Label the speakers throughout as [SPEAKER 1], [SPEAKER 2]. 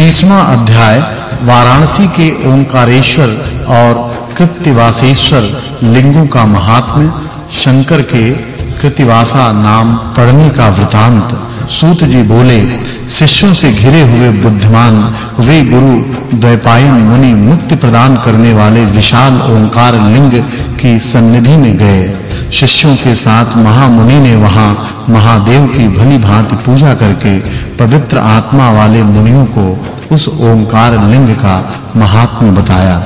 [SPEAKER 1] तीसवां अध्याय, वाराणसी के ओंकारेश्वर और कृत्तिवासेश्वर लिंगों का महात्म्य, शंकर के कृतिवासा नाम पढ़ने का वृतांत। सूत जी बोले, शिष्यों से घिरे हुए बुद्धिमान, वे गुरु द्वैपायन मुनि मुक्ति प्रदान करने वाले विशाल ओंकार लिंग की सन्निधि में गए। शिष्यों के साथ महामुनि ने वहाँ महादेव की भली भांति पूजा करके पवित्र आत्मा वाले मुनियों को उस ओंकार लिंग का महात्म्य बताया।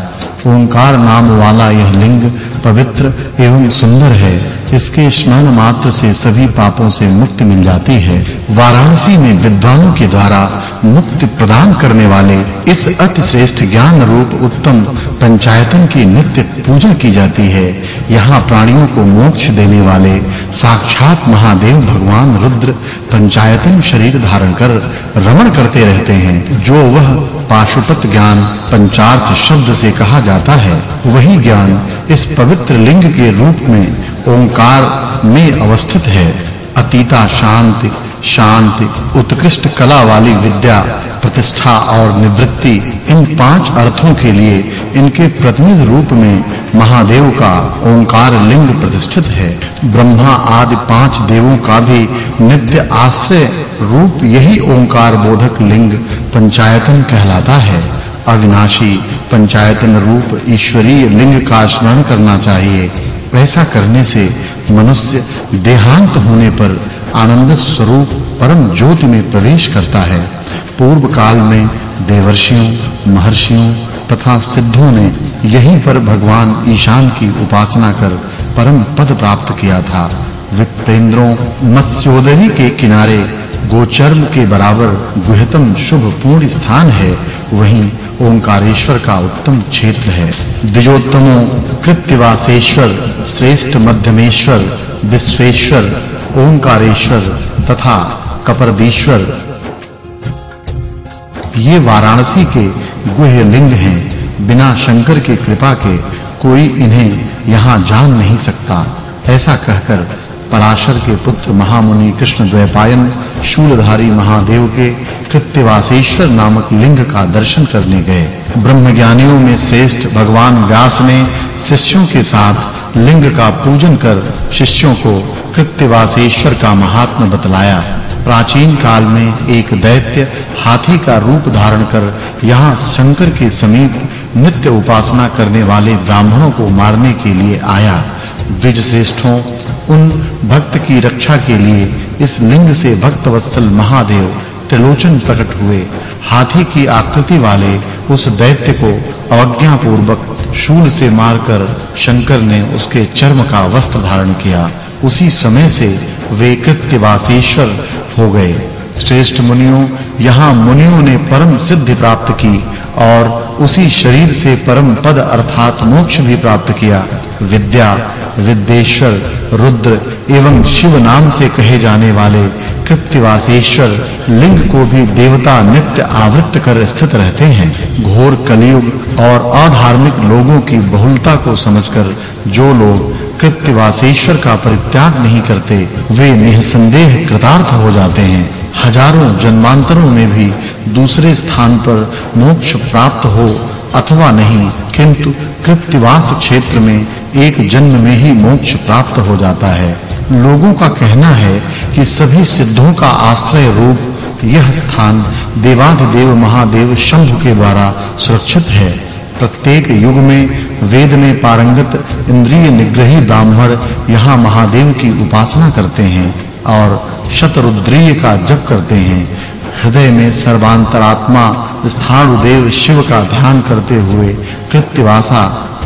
[SPEAKER 1] ओंकार नाम वाला यह लिंग पवित्र एवं सुंदर है। इसके स्मरण मात्र से सभी पापों से मुक्ति मिल जाती है, वाराणसी में विद्वानों के द्वारा मुक्ति प्रदान करने वाले इस अति श्रेष्ठ ज्ञान रूप उत्तम पंचायतन की नित्य पूजा की जाती है। यहाँ प्राणियों को मोक्ष देने वाले साक्षात महादेव भगवान रुद्र पंचायतन शरीर धारण कर रमण करते रहते हैं, जो वह पाशुपत ज्ञान पंचार्थ शब्द से कहा जाता है। वही ज्ञान इस पवित्र लिंग के रूप में ओंकार में अवस्थित है। अतीता शांति शांति, उत्कृष्ट कला वाली विद्या, प्रतिष्ठा और निवृत्ति इन पाँच अर्थों के लिए इनके प्रतिनिधि रूप में महादेव का ओंकार लिंग प्रतिष्ठित है। ब्रह्मा आदि पाँच देवों का भी नित्य आश्रय रूप यही ओंकार बोधक लिंग पंचायतन कहलाता है। अविनाशी पंचायतन रूप ईश्वरीय लिंग का स्मरण करना चाहिए। ऐसा करने से मनुष्य देहांत होने पर आनंद स्वरूप परम ज्योति में प्रवेश करता है। पूर्व काल में देवर्षियों, महर्षियों तथा सिद्धों ने यहीं पर भगवान ईशान की उपासना कर परम पद प्राप्त किया था। विप्रेंद्रों मत्स्योदरी के किनारे गोचर्म के बराबर गुहतम शुभ पूर्ण स्थान है, वहीं ओंकारेश्वर का उत्तम क्षेत्र है। द्विजोत्तमो कृत्यवासेश्वर श्रेष्ठ मध्यमेश्वर, विश्वेश्वर, ओंकारेश्वर तथा कपरदीश्वर। ये वाराणसी के गुह्य लिंग हैं। बिना शंकर की कृपा के कोई इन्हें यहाँ जान नहीं सकता, ऐसा कहकर पराशर के पुत्र महामुनि कृष्ण द्वैपायन शूलधारी महादेव के कृत्यवासेश्वर नामक लिंग का दर्शन करने गए। ब्रह्मज्ञानियों में श्रेष्ठ भगवान व्यास ने शिष्यों के साथ लिंग का पूजन कर शिष्यों को कृत्यवासेश्वर का महात्म बतलाया। प्राचीन काल में एक दैत्य हाथी का रूप धारण कर यहाँ शंकर के समीप नित्य उपासना करने वाले ब्राह्मणों को मारने के लिए आया। द्विज श्रेष्ठों उन भक्त की रक्षा के लिए इस लिंग से भक्त वत्सल महादेव त्रिलोचन प्रकट हुए। हाथी की आकृति वाले उस दैत्य को अवज्ञा पूर्वक शूल से मारकर शंकर ने उसके चर्म का वस्त्र धारण किया। उसी समय से वे कृत्यवासेश्वर हो गए। श्रेष्ठ मुनियों यहाँ मुनियों ने परम सिद्धि प्राप्त की और उसी शरीर से परम पद अर्थात मोक्ष भी प्राप्त किया। विद्या, विद्येश्वर, रुद्र एवं शिव नाम से कहे जाने वाले कृत्यवासेश्वर लिंग को भी देवता नित्य आवृत कर स्थित रहते हैं। घोर कलयुग और अधार्मिक लोगों की बहुलता को समझकर जो लोग कृत्यवासेश्वर का परित्याग नहीं करते, वे निसंदेह कृतार्थ हो जाते हैं। हज़ारों जन्मांतरों में भी दूसरे स्थान पर मोक्ष प्राप्त हो, अथवा नहीं, किंतु कृत्यवास क्षेत्र में एक जन्म में ही मोक्ष प्राप्त हो जाता है। लोगों का कहना है कि सभी सिद्धों का आश्रय रूप यह स्थान देवाधिदेव महादेव शंभु के द्वारा सुरक्षित है। प्रत्येक युग में वेद में पारंगत इंद्रिय निग्रही ब्राह्मण यहाँ महादेव की उपासना करते हैं और शतरुद्रीय का जप करते हैं। हृदय में सर्वांतरात्मा, स्थाणुदेव शिव का ध्यान करते हुए कृत्यवासा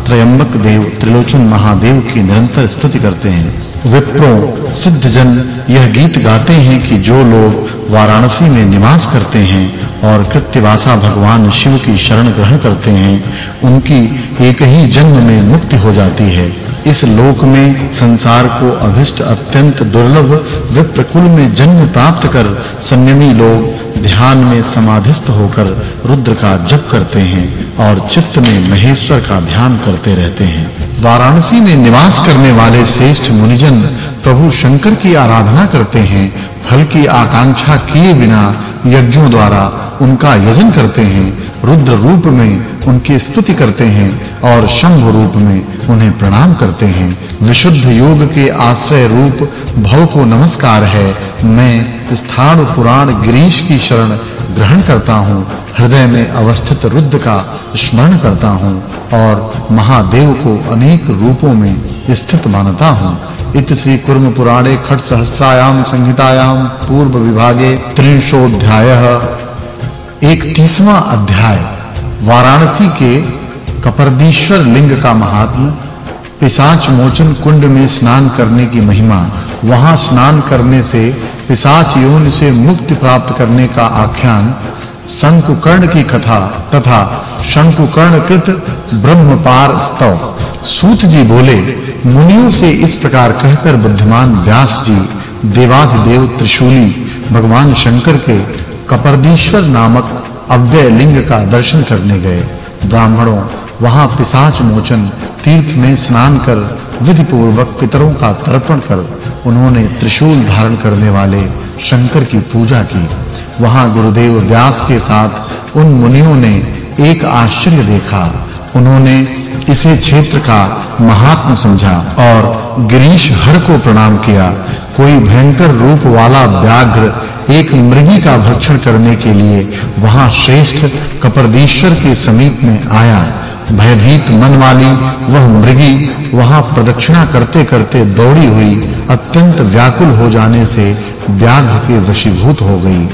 [SPEAKER 1] त्रयंबक देव, त्रिलोचन महादेव की निरंतर स्तुति करते हैं। विप्रो सिद्ध जन यह गीत गाते हैं कि जो लोग वाराणसी में निवास करते हैं और कृत्यवासा भगवान शिव की शरण ग्रहण करते हैं, उनकी एक ही जन्म में मुक्ति हो जाती है। इस लोक में संसार को अभिष्ट अत्यंत दुर्लभ विप्रकुल में जन्म प्राप्त कर संयमी लोग ध्यान में समाधिस्थ होकर रुद्र का जप करते हैं और चित्त में महेश्वर का ध्यान करते रहते हैं। वाराणसी में निवास करने वाले श्रेष्ठ मुनिजन प्रभु शंकर की आराधना करते हैं, फल की आकांक्षा किए बिना यज्ञों द्वारा उनका यजन करते हैं, रुद्र रूप में उनकी स्तुति करते हैं और शंभ रूप में उन्हें प्रणाम करते हैं। विशुद्ध योग के आश्रय रूप भव को नमस्कार है। मैं स्थान पुराण गिरीश की शरण ग्रहण करता हूँ। हृदय में अवस्थित रुद्र का स्मरण करता हूँ और महादेव को अनेक रूपों में स्थित मानता हूँ। इत श्री कुर्म पुराणे खट सहस्रायाम संहितायाम पूर्व विभागे त्रिंशोध्यायः एक तीसवां अध्याय, वाराणसी के कपर्दीश्वर लिंग का महात्म, पिशाच मोचन कुंड में स्नान करने की महिमा, वहाँ स्नान करने से पिशाच योनि से मुक्ति प्राप्त करने का आख्यान शंकुकर्ण की कथा तथा शंकुकर्ण कृत ब्रह्मपार स्तव। सूत जी बोले, मुनियों से इस प्रकार कहकर बुद्धिमान व्यास जी, देवाधिदेव त्रिशूली, भगवान शंकर के कपर्दीश्वर नामक अव्यय लिंग का दर्शन करने गए। ब्राह्मणों वहाँ पिशाच मोचन तीर्थ में स्नान कर विधि पूर्वक पितरों का तर्पण कर उन्होंने त्रिशूल धारण करने वाले शंकर की पूजा की। वहाँ गुरुदेव व्यास के साथ उन मुनियों ने एक आश्चर्य देखा। उन्होंने इसे क्षेत्र का महात्म समझा और गिरीश हर को प्रणाम किया। कोई भयंकर रूप वाला व्याघ्र एक मृगी का भक्षण करने के लिए वहाँ श्रेष्ठ कपर्दीश्वर के समीप में आया। भयभीत मन वाली वह मृगी वहाँ प्रदक्षिणा करते-करते दौड़ी हुई अत्यंत व्याकुल हो जाने से व्याघ्र के वशीभूत हो गई।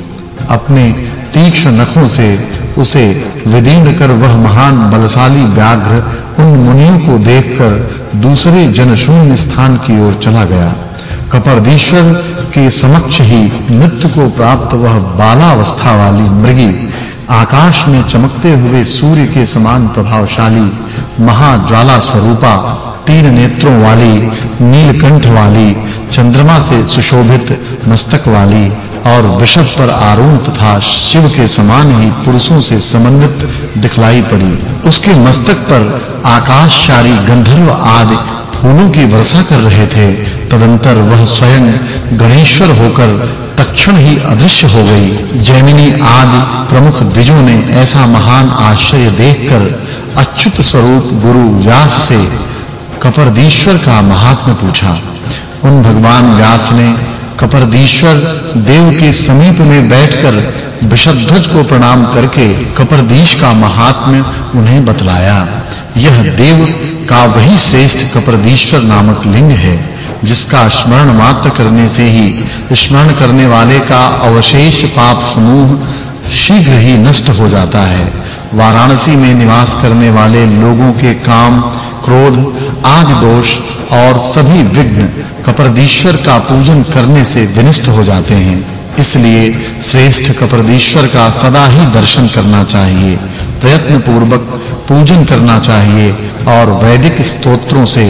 [SPEAKER 1] अपने तीक्ष्ण नखों से उसे विदीर्ण कर वह महान बलशाली व्याघ्र उन मुनियों को देखकर दूसरे जनशून्य स्थान की ओर चला गया। कपर्दीश्वर के समक्ष ही मृत्यु को प्राप्त वह बालावस्था वाली मृगी आकाश में चमकते हुए सूर्य के समान प्रभावशाली, महाज्वाला स्वरूपा, तीन नेत्रों वाली, नीलकंठ वाली, चंद्रमा से सुशोभित मस्तक वाली और वृषभ पर आरूढ़ तथा शिव के समान ही पुरुषों से समन्वित दिखलाई पड़ी। उसके मस्तक पर आकाशचारी गंधर्व आदि फूलों की वर्षा कर रहे थे। तदंतर वह स्वयं गणेश्वर होकर तक्षण ही अदृश्य हो गई। जैमिनी आदि प्रमुख द्विजों ने ऐसा महान आश्चर्य देखकर अच्युत स्वरूप गुरु व्यास से कपरदीश्वर का महात्म्य पूछा। उन भगवान व्यास ने कपरदीश्वर देव के समीप में बैठकर विषध्वज को प्रणाम करके कपरदीश का महात्म्य उन्हें बतलाया। यह देव का वही श्रेष्ठ कपरदीश्वर नामक लिंग है। जिसका स्मरण मात्र करने से ही, स्मरण करने वाले का अवशेष पाप समूह शीघ्र ही नष्ट हो जाता है। वाराणसी में निवास करने वाले लोगों के काम, क्रोध आदि दोष और सभी विघ्न कपर्दीश्वर का पूजन करने से विनष्ट हो जाते हैं। इसलिए श्रेष्ठ कपरदीश्वर का सदा ही दर्शन करना चाहिए प्रयत्न पूर्वक पूजन करना चाहिए और वैदिक स्तोत्रों से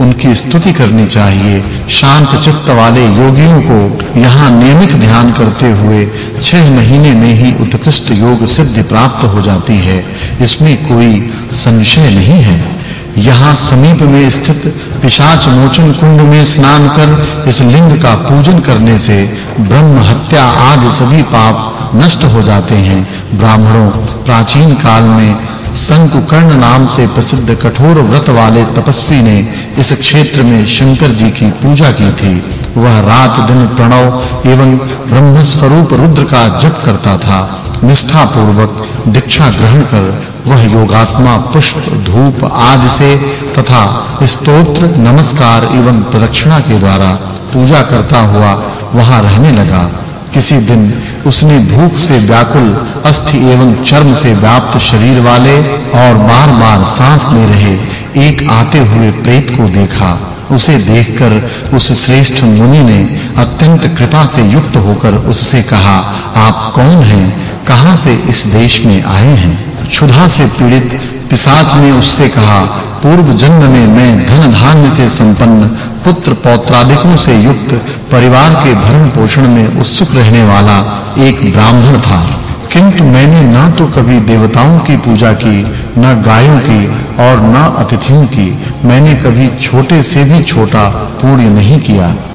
[SPEAKER 1] उनकी स्तुति करनी चाहिए। शांत चित्त वाले योगियों को यहाँ नियमित ध्यान करते हुए छह महीने में ही उत्कृष्ट योग सिद्धि प्राप्त हो जाती है। इसमें कोई संशय नहीं है। यहाँ समीप में स्थित पिशाच मोचन कुंड में स्नान कर इस लिंग का पूजन करने से ब्रह्म हत्या आदि सभी पाप नष्ट हो जाते हैं। ब्राह्मणों, प्राचीन काल में संकुकर्ण नाम से प्रसिद्ध कठोर व्रत वाले तपस्वी ने इस क्षेत्र में शंकर जी की पूजा की थी। वह रात दिन प्रणव एवं ब्रह्म स्वरूप रुद्र का जप करता था। निष्ठा पूर्वक दीक्षा ग्रहण कर वह योगात्मा, पुष्प, धूप आदि से तथा स्तोत्र, नमस्कार एवं प्रदक्षिणा के द्वारा पूजा करता हुआ वहाँ रहने लगा। किसी दिन उसने भूख से व्याकुल, अस्थि एवं चर्म से व्याप्त शरीर वाले और बार-बार सांस ले रहे एक आते हुए प्रेत को देखा। उसे देखकर उस श्रेष्ठ मुनि ने अत्यंत कृपा से युक्त होकर उससे कहा, आप कौन हैं? कहाँ से इस देश में आए हैं? क्षुधा से पीड़ित पिशाच ने उससे कहा, पूर्व जन्म में मैं धन धान्य से संपन्न, पुत्र पौत्रादिकों से युक्त, परिवार के भरण पोषण में उत्सुक रहने वाला एक ब्राह्मण था। किंतु मैंने न तो कभी देवताओं की पूजा की, न गायों की और न अतिथियों की, मैंने कभी छोटे से भी छोटा पुण्य नहीं किया।